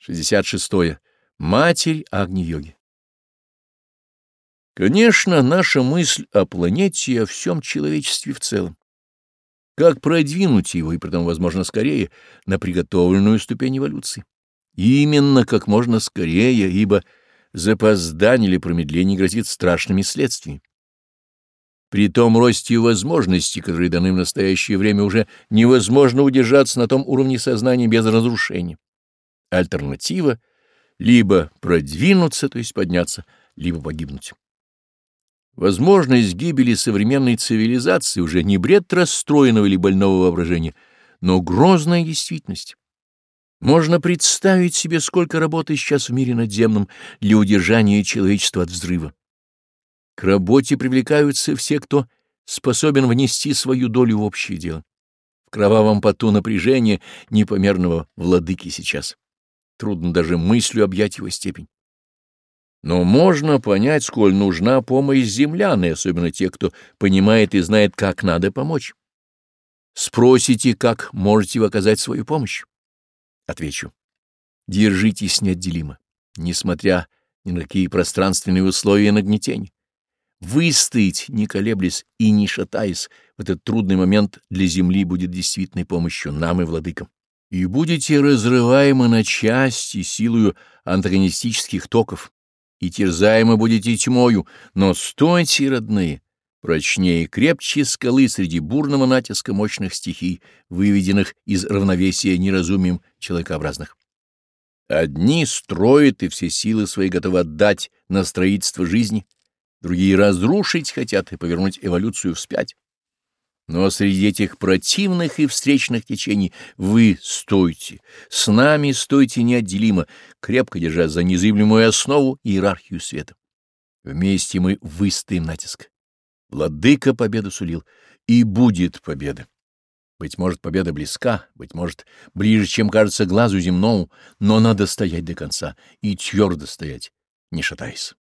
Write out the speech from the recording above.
66. -е. Матерь Агни-йоги Конечно, наша мысль о планете и о всем человечестве в целом. Как продвинуть его, и притом, возможно, скорее, на приготовленную ступень эволюции? Именно как можно скорее, ибо запоздание или промедление грозит страшными следствиями. При том росте возможностей, которые даны в настоящее время, уже невозможно удержаться на том уровне сознания без разрушения. Альтернатива — либо продвинуться, то есть подняться, либо погибнуть. Возможность гибели современной цивилизации уже не бред расстроенного или больного воображения, но грозная действительность. Можно представить себе, сколько работы сейчас в мире надземном для удержания человечества от взрыва. К работе привлекаются все, кто способен внести свою долю в общее дело. В кровавом поту напряжения непомерного владыки сейчас. Трудно даже мыслью объять его степень. Но можно понять, сколь нужна помощь земляны, особенно те, кто понимает и знает, как надо помочь. Спросите, как можете вы оказать свою помощь? Отвечу. Держитесь неотделимо, несмотря ни на какие пространственные условия нагнетения. Выстоять, не колеблясь и не шатаясь в этот трудный момент для Земли будет действительной помощью нам и владыкам и будете разрываемы на части силою антагонистических токов, и терзаемы будете тьмою, но стойте, родные, прочнее и крепче скалы среди бурного натиска мощных стихий, выведенных из равновесия неразумием человекообразных. Одни строят и все силы свои готовы отдать на строительство жизни, другие разрушить хотят и повернуть эволюцию вспять. Но среди этих противных и встречных течений вы стойте, с нами стойте неотделимо, крепко держа за незыблемую основу иерархию света. Вместе мы выстоим натиск. Владыка победу сулил, и будет победа. Быть может, победа близка, быть может, ближе, чем кажется глазу земному, но надо стоять до конца и твердо стоять, не шатаясь.